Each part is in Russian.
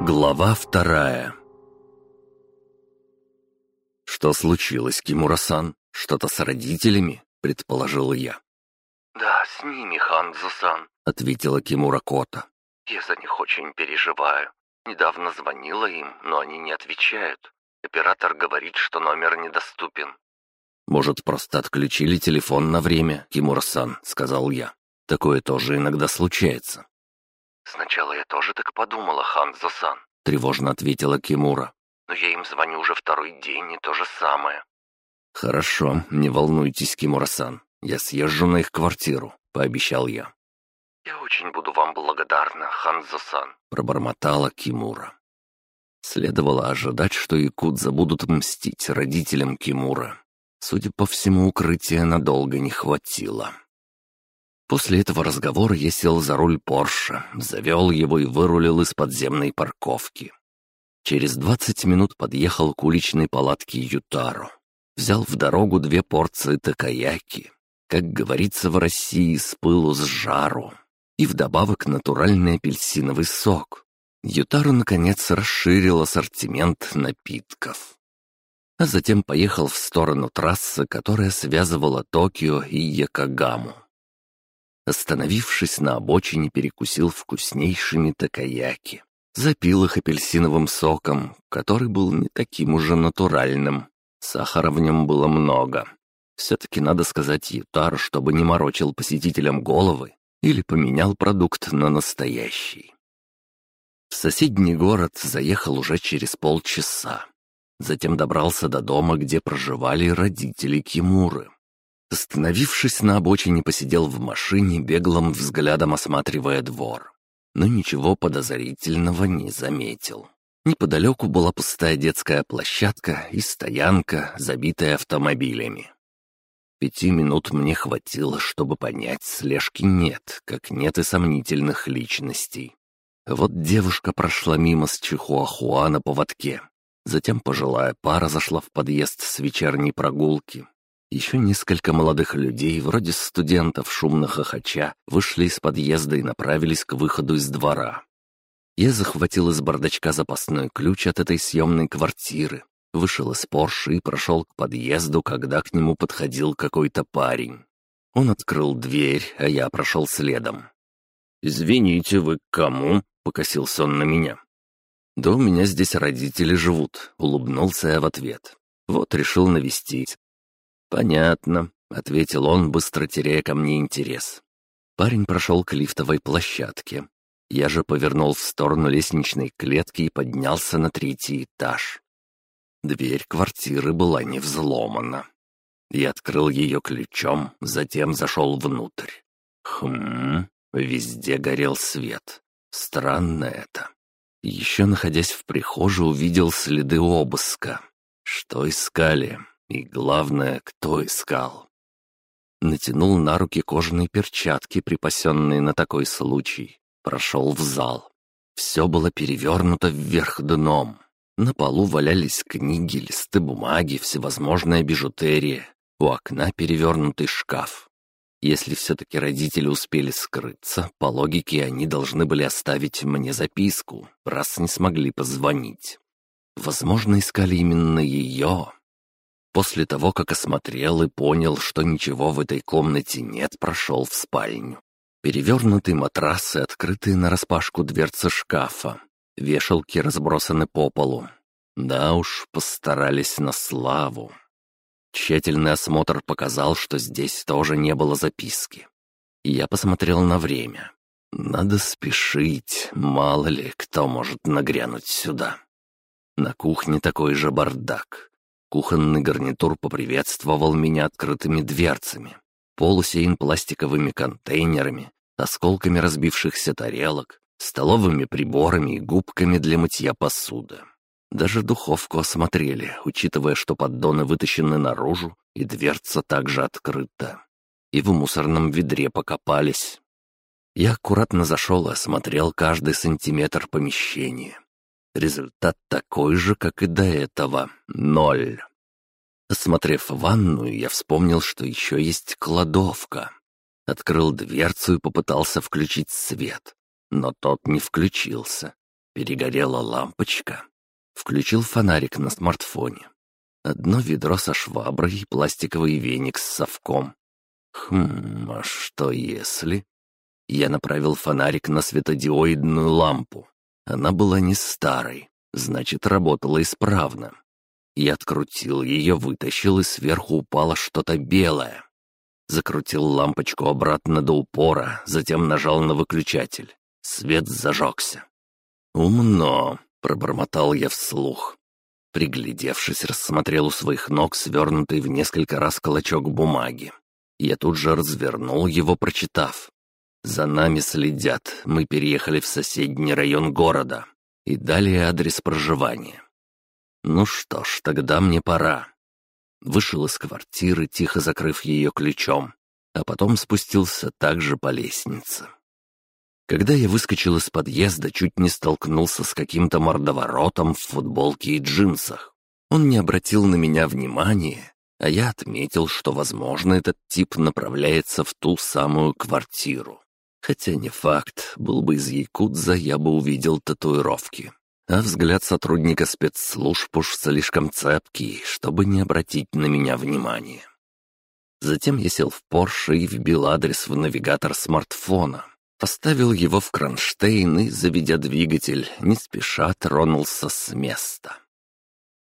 Глава вторая «Что случилось, Кимура-сан? Что-то с родителями?» — предположил я. «Да, с ними, Ханзо-сан», — ответила Кимура Кота. «Я за них очень переживаю. Недавно звонила им, но они не отвечают. Оператор говорит, что номер недоступен». «Может, просто отключили телефон на время, Кимура-сан», — сказал я. «Такое тоже иногда случается». «Сначала я тоже так подумала, Ханзо-сан», — тревожно ответила Кимура. «но я им звоню уже второй день, и то же самое». «Хорошо, не волнуйтесь, Кимура-сан. Я съезжу на их квартиру», — пообещал я. «Я очень буду вам благодарна, Ханзо-сан», — пробормотала Кимура. Следовало ожидать, что якудза будут мстить родителям Кимура. Судя по всему, укрытия надолго не хватило. После этого разговора я сел за руль Порше, завел его и вырулил из подземной парковки. Через двадцать минут подъехал к уличной палатке Ютаро. Взял в дорогу две порции такаяки. Как говорится в России, с пылу с жару. И вдобавок натуральный апельсиновый сок. Ютаро, наконец, расширил ассортимент напитков. А затем поехал в сторону трассы, которая связывала Токио и Якогаму. Остановившись на обочине, перекусил вкуснейшими такаяки. Запил их апельсиновым соком, который был не таким уже натуральным. Сахара в нем было много. Все-таки надо сказать Ютар, чтобы не морочил посетителям головы или поменял продукт на настоящий. В соседний город заехал уже через полчаса. Затем добрался до дома, где проживали родители Кимуры. Остановившись на обочине, посидел в машине, беглым взглядом осматривая двор. Но ничего подозрительного не заметил. Неподалеку была пустая детская площадка и стоянка, забитая автомобилями. Пяти минут мне хватило, чтобы понять, слежки нет, как нет и сомнительных личностей. Вот девушка прошла мимо с чихуахуа на поводке. Затем пожилая пара зашла в подъезд с вечерней прогулки. Еще несколько молодых людей, вроде студентов шумно хохоча, вышли из подъезда и направились к выходу из двора. Я захватил из бардачка запасной ключ от этой съемной квартиры, вышел из Порше и прошел к подъезду, когда к нему подходил какой-то парень. Он открыл дверь, а я прошел следом. «Извините, вы к кому?» — покосился он на меня. «Да у меня здесь родители живут», — улыбнулся я в ответ. «Вот решил навестить. «Понятно», — ответил он, быстро теряя ко мне интерес. Парень прошел к лифтовой площадке. Я же повернул в сторону лестничной клетки и поднялся на третий этаж. Дверь квартиры была не взломана. Я открыл ее ключом, затем зашел внутрь. Хм, везде горел свет. Странно это. Еще находясь в прихожей, увидел следы обыска. Что искали? И главное, кто искал. Натянул на руки кожаные перчатки, припасенные на такой случай. Прошел в зал. Все было перевернуто вверх дном. На полу валялись книги, листы бумаги, всевозможная бижутерия. У окна перевернутый шкаф. Если все-таки родители успели скрыться, по логике они должны были оставить мне записку, раз не смогли позвонить. Возможно, искали именно ее, После того, как осмотрел и понял, что ничего в этой комнате нет, прошел в спальню. Перевернутые матрасы, открытые нараспашку дверцы шкафа. Вешалки разбросаны по полу. Да уж, постарались на славу. Тщательный осмотр показал, что здесь тоже не было записки. Я посмотрел на время. Надо спешить, мало ли кто может нагрянуть сюда. На кухне такой же бардак. Кухонный гарнитур поприветствовал меня открытыми дверцами. Пол усеян пластиковыми контейнерами, осколками разбившихся тарелок, столовыми приборами и губками для мытья посуды. Даже духовку осмотрели, учитывая, что поддоны вытащены наружу и дверца также открыта. И в мусорном ведре покопались. Я аккуратно зашел и осмотрел каждый сантиметр помещения. Результат такой же, как и до этого — ноль. Осмотрев ванную, я вспомнил, что еще есть кладовка. Открыл дверцу и попытался включить свет, но тот не включился. перегорела лампочка. Включил фонарик на смартфоне. Одно ведро со шваброй и пластиковый веник с совком. Хм, а что если... Я направил фонарик на светодиоидную лампу. Она была не старой, значит, работала исправно. Я открутил ее, вытащил, и сверху упало что-то белое. Закрутил лампочку обратно до упора, затем нажал на выключатель. Свет зажегся. «Умно», — пробормотал я вслух. Приглядевшись, рассмотрел у своих ног свернутый в несколько раз клочок бумаги. Я тут же развернул его, прочитав. «За нами следят. Мы переехали в соседний район города». И далее адрес проживания. «Ну что ж, тогда мне пора». Вышел из квартиры, тихо закрыв ее ключом, а потом спустился также по лестнице. Когда я выскочил из подъезда, чуть не столкнулся с каким-то мордоворотом в футболке и джинсах. Он не обратил на меня внимания, а я отметил, что, возможно, этот тип направляется в ту самую квартиру. Хотя не факт, был бы из Якудза, я бы увидел татуировки. А взгляд сотрудника спецслужб уж слишком цепкий, чтобы не обратить на меня внимания. Затем я сел в Порше и вбил адрес в навигатор смартфона. Поставил его в кронштейн и, заведя двигатель, не спеша тронулся с места.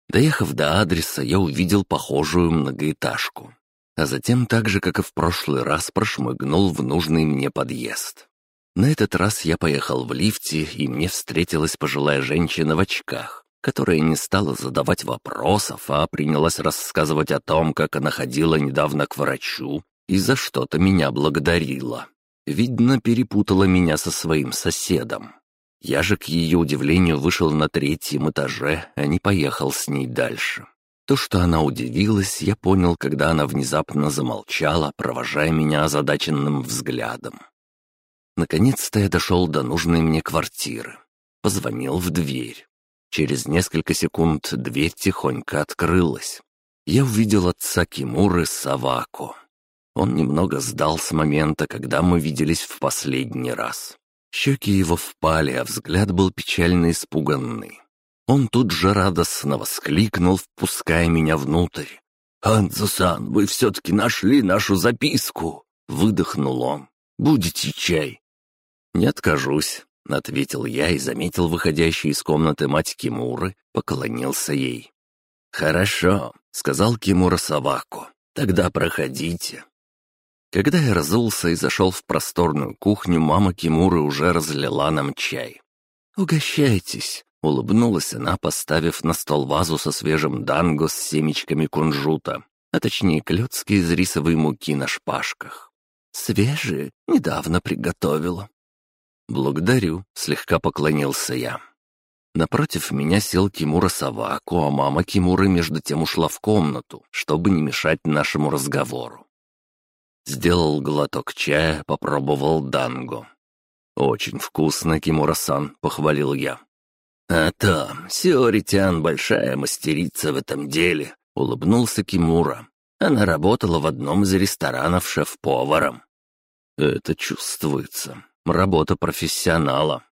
Доехав до адреса, я увидел похожую многоэтажку. А затем, так же, как и в прошлый раз, прошмыгнул в нужный мне подъезд. На этот раз я поехал в лифте, и мне встретилась пожилая женщина в очках, которая не стала задавать вопросов, а принялась рассказывать о том, как она ходила недавно к врачу и за что-то меня благодарила. Видно, перепутала меня со своим соседом. Я же, к ее удивлению, вышел на третьем этаже, а не поехал с ней дальше. То, что она удивилась, я понял, когда она внезапно замолчала, провожая меня озадаченным взглядом. Наконец-то я дошел до нужной мне квартиры. Позвонил в дверь. Через несколько секунд дверь тихонько открылась. Я увидел отца Кимуры Саваку. Он немного сдал с момента, когда мы виделись в последний раз. Щеки его впали, а взгляд был печально испуганный. Он тут же радостно воскликнул, впуская меня внутрь. «Ханзо-сан, вы все-таки нашли нашу записку!» Выдохнул он. «Будете чай?» «Не откажусь», — ответил я и заметил выходящую из комнаты мать Кимуры, поклонился ей. «Хорошо», — сказал Кимура Саваку. «Тогда проходите». Когда я разулся и зашел в просторную кухню, мама Кимуры уже разлила нам чай. «Угощайтесь», — улыбнулась она, поставив на стол вазу со свежим данго с семечками кунжута, а точнее клетки из рисовой муки на шпажках. «Свежие, недавно приготовила». «Благодарю», — слегка поклонился я. Напротив меня сел Кимура Саваку, а мама Кимуры между тем ушла в комнату, чтобы не мешать нашему разговору. Сделал глоток чая, попробовал данго. «Очень вкусно, Кимура-сан», — похвалил я. «А то, Сиоритян большая мастерица в этом деле», — улыбнулся Кимура. Она работала в одном из ресторанов шеф-поваром. «Это чувствуется. Работа профессионала».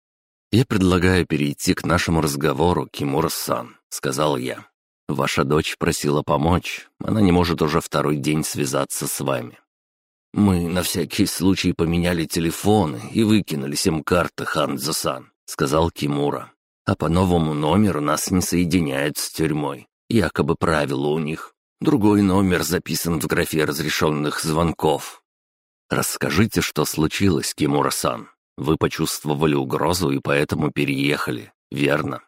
«Я предлагаю перейти к нашему разговору, Кимура-сан», — сказал я. «Ваша дочь просила помочь. Она не может уже второй день связаться с вами. «Мы на всякий случай поменяли телефоны и выкинули сим-карты Ханзо-сан», — сказал Кимура. «А по новому номеру нас не соединяют с тюрьмой. Якобы правило у них. Другой номер записан в графе разрешенных звонков». «Расскажите, что случилось, Кимура-сан. Вы почувствовали угрозу и поэтому переехали, верно?»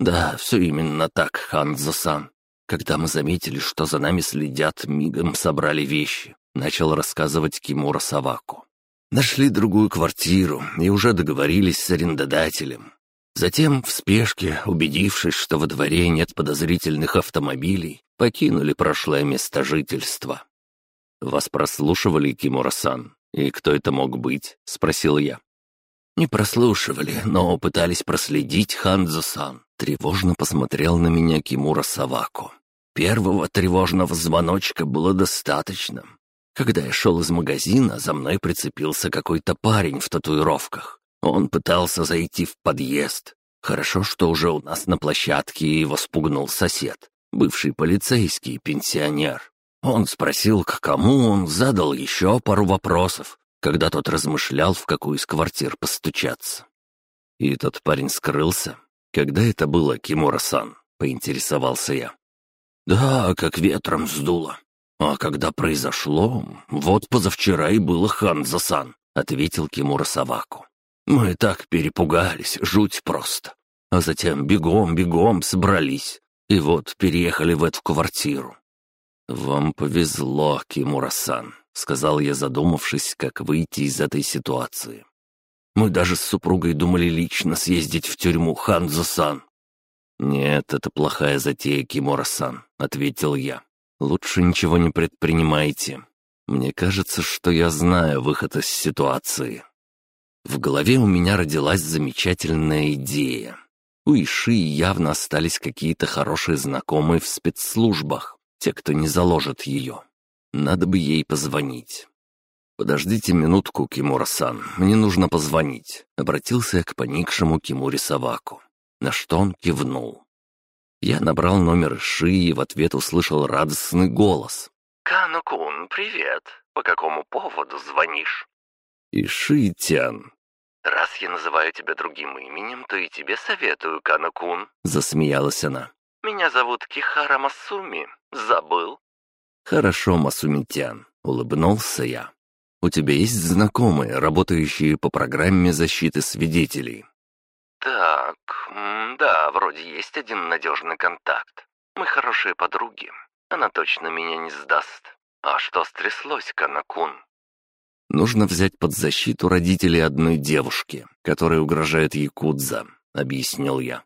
«Да, все именно так, Ханзо-сан. Когда мы заметили, что за нами следят, мигом собрали вещи. Начал рассказывать Кимура Саваку. Нашли другую квартиру и уже договорились с арендодателем. Затем, в спешке, убедившись, что во дворе нет подозрительных автомобилей, покинули прошлое место жительства. «Вас прослушивали, Кимура-сан? И кто это мог быть?» — спросил я. «Не прослушивали, но пытались проследить Ханзо-сан». Тревожно посмотрел на меня Кимура Саваку. Первого тревожного звоночка было достаточно. Когда я шел из магазина, за мной прицепился какой-то парень в татуировках. Он пытался зайти в подъезд. Хорошо, что уже у нас на площадке его спугнул сосед, бывший полицейский пенсионер. Он спросил, к кому он, задал еще пару вопросов, когда тот размышлял, в какую из квартир постучаться. И тот парень скрылся. Когда это было, Кимура-сан? Поинтересовался я. Да, как ветром сдуло. А когда произошло, вот позавчера и было Ханзо-сан, ответил Кимура Саваку. Мы так перепугались, жуть просто. А затем бегом-бегом собрались. И вот переехали в эту квартиру. «Вам повезло, Кимура-сан», — сказал я, задумавшись, как выйти из этой ситуации. «Мы даже с супругой думали лично съездить в тюрьму Ханзо-сан». «Нет, это плохая затея, Кимура-сан», — ответил я. «Лучше ничего не предпринимайте. Мне кажется, что я знаю выход из ситуации». В голове у меня родилась замечательная идея. У Иши явно остались какие-то хорошие знакомые в спецслужбах те, кто не заложит ее. Надо бы ей позвонить. «Подождите минутку, Кимура-сан, мне нужно позвонить», — обратился я к поникшему Кимуре Саваку, на что он кивнул. Я набрал номер Ши и в ответ услышал радостный голос. «Кану-кун, привет. По какому поводу звонишь?» «Иши-тян». «Раз я называю тебя другим именем, то и тебе советую, Кану-кун», — засмеялась она. «Меня зовут Кихара Масуми. Забыл?» «Хорошо, Масумитян», — улыбнулся я. «У тебя есть знакомые, работающие по программе защиты свидетелей?» «Так, да, вроде есть один надежный контакт. Мы хорошие подруги. Она точно меня не сдаст. А что стряслось, Канакун?» «Нужно взять под защиту родителей одной девушки, которой угрожает Якудза», — объяснил я.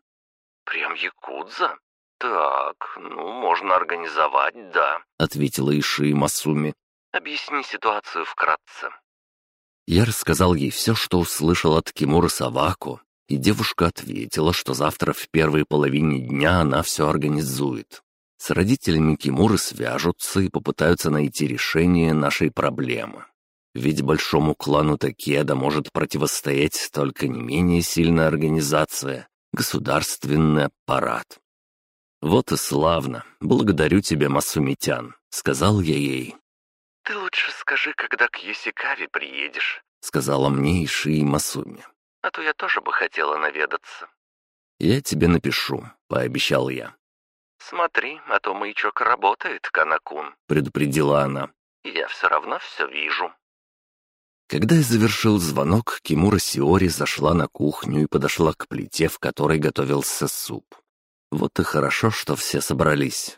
«Прям Якудза? «Так, ну, можно организовать, да», — ответила Иши Масуми. «Объясни ситуацию вкратце». Я рассказал ей все, что услышал от Кимуры Саваку, и девушка ответила, что завтра в первой половине дня она все организует. С родителями Кимуры свяжутся и попытаются найти решение нашей проблемы. Ведь большому клану Такеда может противостоять только не менее сильная организация — государственный аппарат. «Вот и славно. Благодарю тебя, Масумитян», — сказал я ей. «Ты лучше скажи, когда к Юсикаве приедешь», — сказала мне Иши Масуми. «А то я тоже бы хотела наведаться». «Я тебе напишу», — пообещал я. «Смотри, а то маячок работает, Канакун», — предупредила она. «Я все равно все вижу». Когда я завершил звонок, Кимура Сиори зашла на кухню и подошла к плите, в которой готовился суп. Вот и хорошо, что все собрались.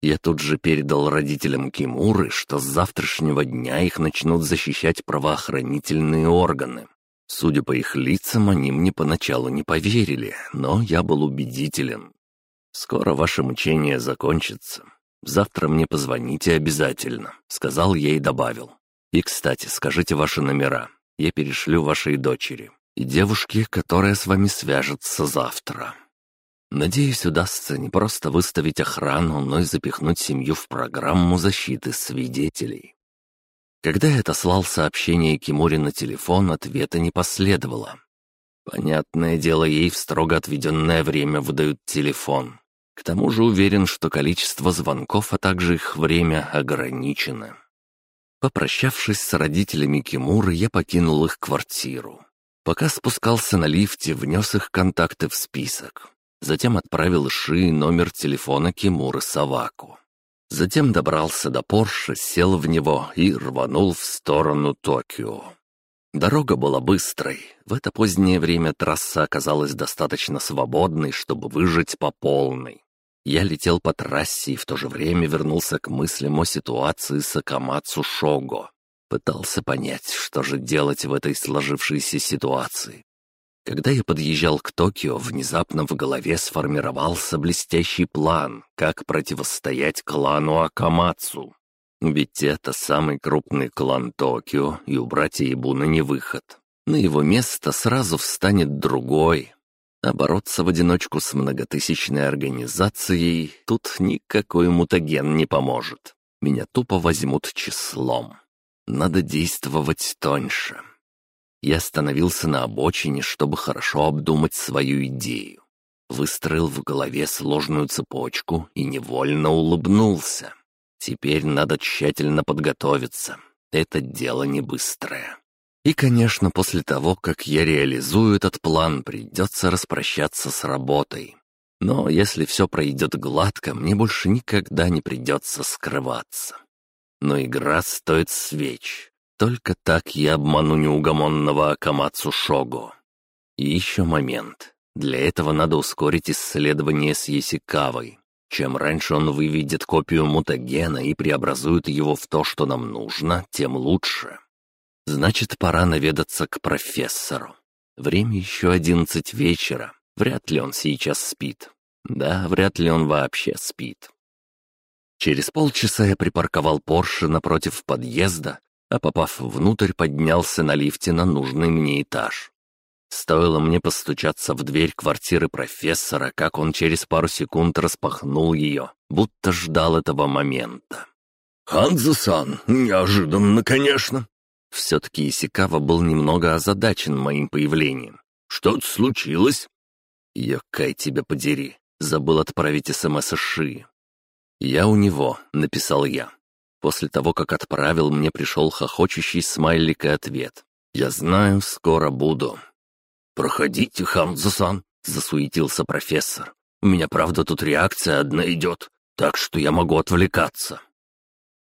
Я тут же передал родителям Кимуры, что с завтрашнего дня их начнут защищать правоохранительные органы. Судя по их лицам, они мне поначалу не поверили, но я был убедителен. «Скоро ваше мучение закончится. Завтра мне позвоните обязательно», — сказал я и добавил. «И, кстати, скажите ваши номера. Я перешлю вашей дочери и девушке, которая с вами свяжется завтра». Надеюсь, удастся не просто выставить охрану, но и запихнуть семью в программу защиты свидетелей. Когда я отослал сообщение Кимури на телефон, ответа не последовало. Понятное дело, ей в строго отведенное время выдают телефон. К тому же уверен, что количество звонков, а также их время ограничено. Попрощавшись с родителями Кимуры, я покинул их квартиру. Пока спускался на лифте, внес их контакты в список. Затем отправил Ши номер телефона Кимуры Саваку. Затем добрался до Порше, сел в него и рванул в сторону Токио. Дорога была быстрой. В это позднее время трасса оказалась достаточно свободной, чтобы выжить по полной. Я летел по трассе и в то же время вернулся к мыслям о ситуации с Акамацу Шого. Пытался понять, что же делать в этой сложившейся ситуации. Когда я подъезжал к Токио, внезапно в голове сформировался блестящий план, как противостоять клану Акамацу. Ведь это самый крупный клан Токио, и у братья Ибуна не выход. На его место сразу встанет другой. А бороться в одиночку с многотысячной организацией тут никакой мутаген не поможет. Меня тупо возьмут числом. Надо действовать тоньше. Я остановился на обочине, чтобы хорошо обдумать свою идею. Выстроил в голове сложную цепочку и невольно улыбнулся. Теперь надо тщательно подготовиться. Это дело не быстрое. И, конечно, после того, как я реализую этот план, придется распрощаться с работой. Но если все пройдет гладко, мне больше никогда не придется скрываться. Но игра стоит свеч. Только так я обману неугомонного Акамацу Шогу. И еще момент. Для этого надо ускорить исследование с Есикавой. Чем раньше он выведет копию мутагена и преобразует его в то, что нам нужно, тем лучше. Значит, пора наведаться к профессору. Время еще одиннадцать вечера. Вряд ли он сейчас спит. Да, вряд ли он вообще спит. Через полчаса я припарковал Порше напротив подъезда, а попав внутрь, поднялся на лифте на нужный мне этаж. Стоило мне постучаться в дверь квартиры профессора, как он через пару секунд распахнул ее, будто ждал этого момента. «Ханзо-сан, неожиданно, конечно!» Все-таки Исикава был немного озадачен моим появлением. «Что-то случилось?» «Йокай тебя подери!» Забыл отправить СМС Ши. «Я у него», — написал я. После того, как отправил, мне пришел хохочущий смайлик и ответ. «Я знаю, скоро буду». «Проходите, Хамзасан», — засуетился профессор. «У меня, правда, тут реакция одна идет, так что я могу отвлекаться».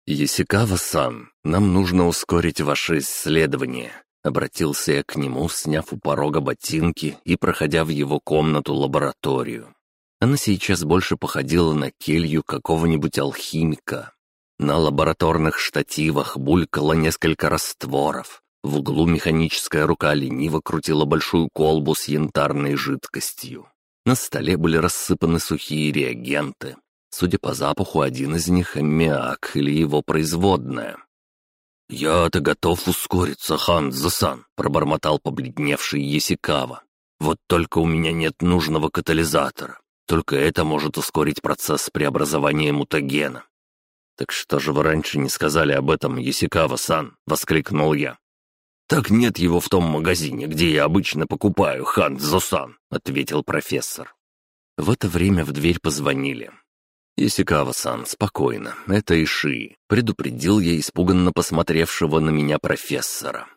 «Есикава-сан, нам нужно ускорить ваше исследование», — обратился я к нему, сняв у порога ботинки и проходя в его комнату-лабораторию. Она сейчас больше походила на келью какого-нибудь алхимика. На лабораторных штативах булькало несколько растворов, в углу механическая рука лениво крутила большую колбу с янтарной жидкостью. На столе были рассыпаны сухие реагенты. Судя по запаху, один из них — аммиак или его производная. «Я-то готов ускориться, Ханза-сан», — пробормотал побледневший Есикава. «Вот только у меня нет нужного катализатора. Только это может ускорить процесс преобразования мутагена». «Так что же вы раньше не сказали об этом, Есикава-сан?» — воскликнул я. «Так нет его в том магазине, где я обычно покупаю, Ханза-сан», — ответил профессор. В это время в дверь позвонили. «Исикава-сан, спокойно, это Иши», — предупредил я испуганно посмотревшего на меня профессора.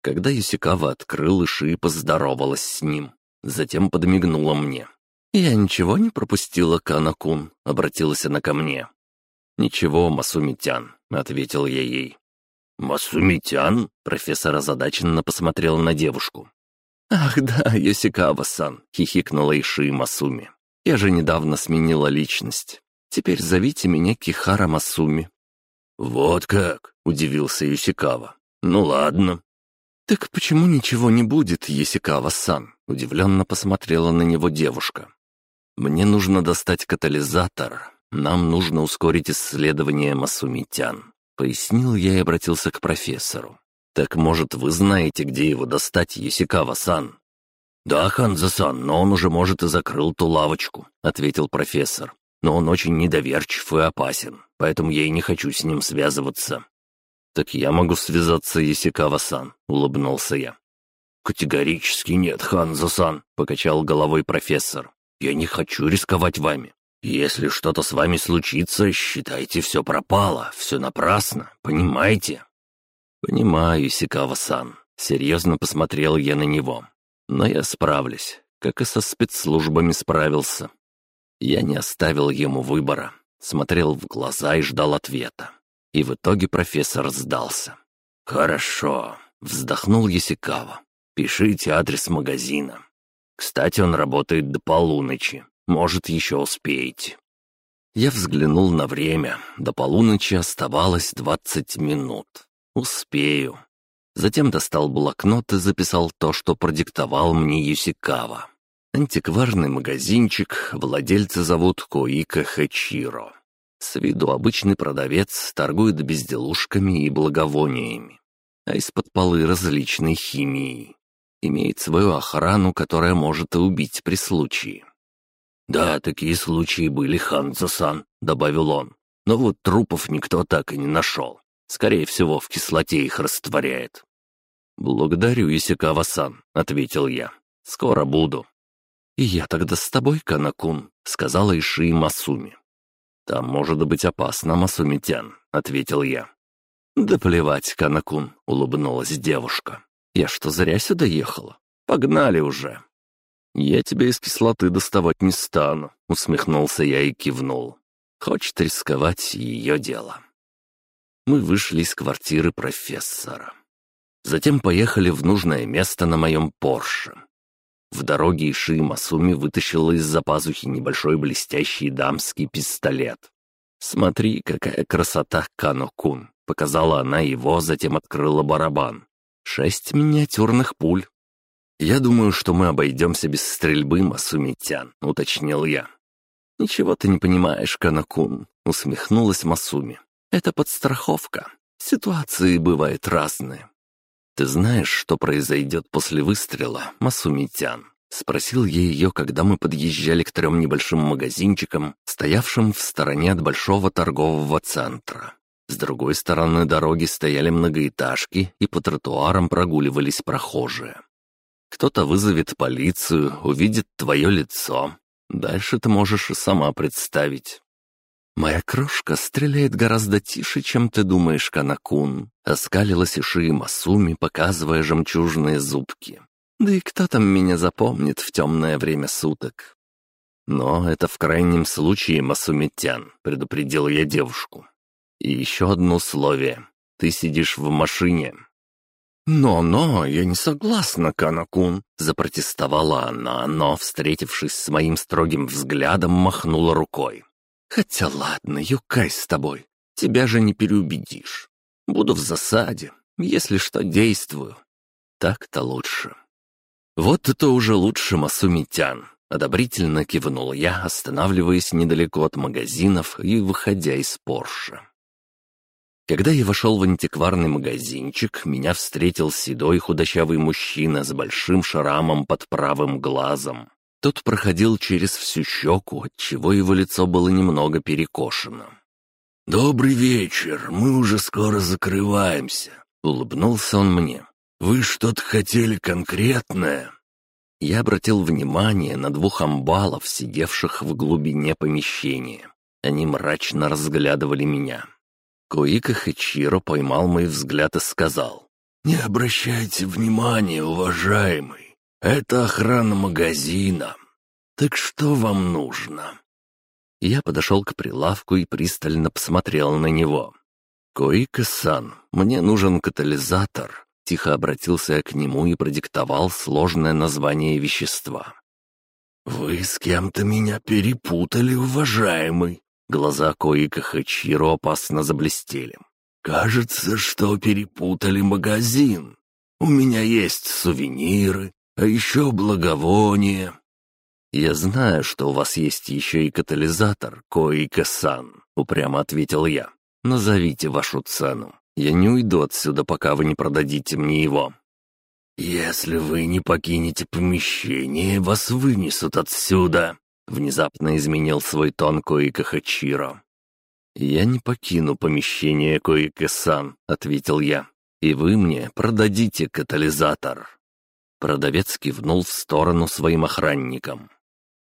Когда Исикава открыл, Иши поздоровалась с ним, затем подмигнула мне. «Я ничего не пропустила, Канакун», — обратилась она ко мне. «Ничего, Масумитян», — ответил я ей. «Масумитян?» — профессор озадаченно посмотрел на девушку. «Ах да, Йосикава-сан», — хихикнула Иши Масуми. «Я же недавно сменила личность. Теперь зовите меня Кихара Масуми». «Вот как?» — удивился Юсикава. «Ну ладно». «Так почему ничего не будет, Есикава-сан?» — удивленно посмотрела на него девушка. «Мне нужно достать катализатор. Нам нужно ускорить исследование Масумитян. Пояснил я и обратился к профессору. «Так, может, вы знаете, где его достать, Есикава-сан?» «Да, Ханза-сан, но он уже, может, и закрыл ту лавочку», — ответил профессор. «Но он очень недоверчив и опасен, поэтому я и не хочу с ним связываться». «Так я могу связаться, Есикава-сан», — улыбнулся я. «Категорически нет, Ханза-сан», — покачал головой профессор. «Я не хочу рисковать вами. Если что-то с вами случится, считайте, все пропало, все напрасно, понимаете?» «Понимаю, Сикава-сан», — серьезно посмотрел я на него. «Но я справлюсь, как и со спецслужбами справился». Я не оставил ему выбора, смотрел в глаза и ждал ответа. И в итоге профессор сдался. «Хорошо», — вздохнул Ясикава. «Пишите адрес магазина. Кстати, он работает до полуночи. Может, еще успеете». Я взглянул на время. До полуночи оставалось двадцать минут. Успею. Затем достал блокнот и записал то, что продиктовал мне Юсикава. Антикварный магазинчик, владельца зовут Коика Хачиро. С виду обычный продавец торгует безделушками и благовониями, а из-под полы различной химией. Имеет свою охрану, которая может и убить при случае. «Да, такие случаи были, Ханзо-сан», — добавил он. «Но вот трупов никто так и не нашел. Скорее всего, в кислоте их растворяет». «Благодарю, Исикава-сан», — ответил я. «Скоро буду». «И я тогда с тобой, Канакун», — сказала Иши Масуми. «Там может быть опасно, Масумитян», — ответил я. «Да плевать, Канакун», — улыбнулась девушка. «Я что, зря сюда ехала? Погнали уже!» «Я тебя из кислоты доставать не стану», — усмехнулся я и кивнул. «Хочет рисковать — ее дело». Мы вышли из квартиры профессора. Затем поехали в нужное место на моем Порше. В дороге Иши Масуми вытащила из-за пазухи небольшой блестящий дамский пистолет. «Смотри, какая красота, Кано-кун!» — показала она его, затем открыла барабан. «Шесть миниатюрных пуль, «Я думаю, что мы обойдемся без стрельбы, Масумитян», — уточнил я. «Ничего ты не понимаешь, Канакун», — усмехнулась Масуми. «Это подстраховка. Ситуации бывают разные». «Ты знаешь, что произойдет после выстрела, Масумитян?» — спросил я ее, когда мы подъезжали к трем небольшим магазинчикам, стоявшим в стороне от большого торгового центра. С другой стороны дороги стояли многоэтажки, и по тротуарам прогуливались прохожие. Кто-то вызовет полицию, увидит твое лицо. Дальше ты можешь и сама представить. «Моя крошка стреляет гораздо тише, чем ты думаешь, Канакун», — оскалилась Иши Масуми, показывая жемчужные зубки. «Да и кто там меня запомнит в темное время суток?» «Но это в крайнем случае, Масумитян», — предупредил я девушку. «И еще одно условие. Ты сидишь в машине, «Но-но, я не согласна, Канакун», — запротестовала она, но, встретившись с моим строгим взглядом, махнула рукой. «Хотя ладно, юкай с тобой, тебя же не переубедишь. Буду в засаде, если что, действую. Так-то лучше». «Вот это уже лучше, Масумитян», — одобрительно кивнул я, останавливаясь недалеко от магазинов и выходя из Порше. Когда я вошел в антикварный магазинчик, меня встретил седой худощавый мужчина с большим шрамом под правым глазом. Тот проходил через всю щеку, отчего его лицо было немного перекошено. «Добрый вечер, мы уже скоро закрываемся», — улыбнулся он мне. «Вы что-то хотели конкретное?» Я обратил внимание на двух амбалов, сидевших в глубине помещения. Они мрачно разглядывали меня. Коика Хачиро поймал мой взгляд и сказал. «Не обращайте внимания, уважаемый. Это охрана магазина. Так что вам нужно?» Я подошел к прилавку и пристально посмотрел на него. «Коика-сан, мне нужен катализатор», — тихо обратился я к нему и продиктовал сложное название вещества. «Вы с кем-то меня перепутали, уважаемый», Глаза Коика Хачиро опасно заблестели. «Кажется, что перепутали магазин. У меня есть сувениры, а еще благовония». «Я знаю, что у вас есть еще и катализатор, Коика-сан», — упрямо ответил я. «Назовите вашу цену. Я не уйду отсюда, пока вы не продадите мне его». «Если вы не покинете помещение, вас вынесут отсюда», Внезапно изменил свой тон Коика Хачиро. «Я не покину помещение Коика-сан», — ответил я. «И вы мне продадите катализатор». Продавец кивнул в сторону своим охранникам.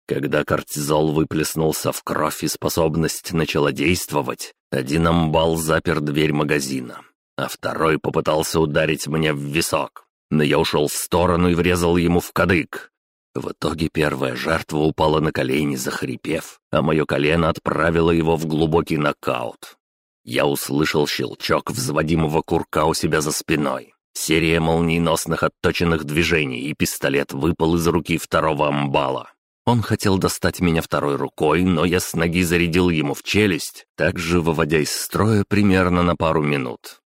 Когда кортизол выплеснулся в кровь и способность начала действовать, один амбал запер дверь магазина, а второй попытался ударить мне в висок. Но я ушел в сторону и врезал ему в кадык. В итоге первая жертва упала на колени, захрипев, а мое колено отправило его в глубокий нокаут. Я услышал щелчок взводимого курка у себя за спиной. Серия молниеносных отточенных движений, и пистолет выпал из руки второго амбала. Он хотел достать меня второй рукой, но я с ноги зарядил ему в челюсть, также выводя из строя примерно на пару минут.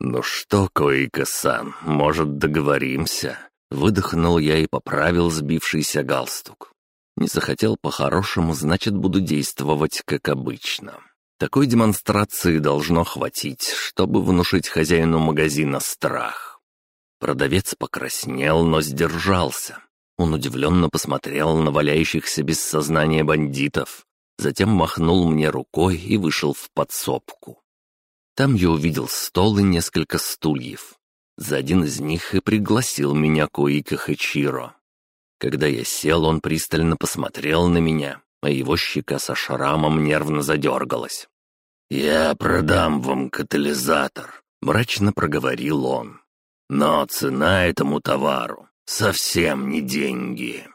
«Ну что, Коика-сан, может, договоримся?» Выдохнул я и поправил сбившийся галстук. Не захотел по-хорошему, значит, буду действовать как обычно. Такой демонстрации должно хватить, чтобы внушить хозяину магазина страх. Продавец покраснел, но сдержался. Он удивленно посмотрел на валяющихся без сознания бандитов, затем махнул мне рукой и вышел в подсобку. Там я увидел стол и несколько стульев. За один из них и пригласил меня Коика Хачиро. Когда я сел, он пристально посмотрел на меня, а его щека со шрамом нервно задергалась. «Я продам вам катализатор», — мрачно проговорил он. «Но цена этому товару совсем не деньги».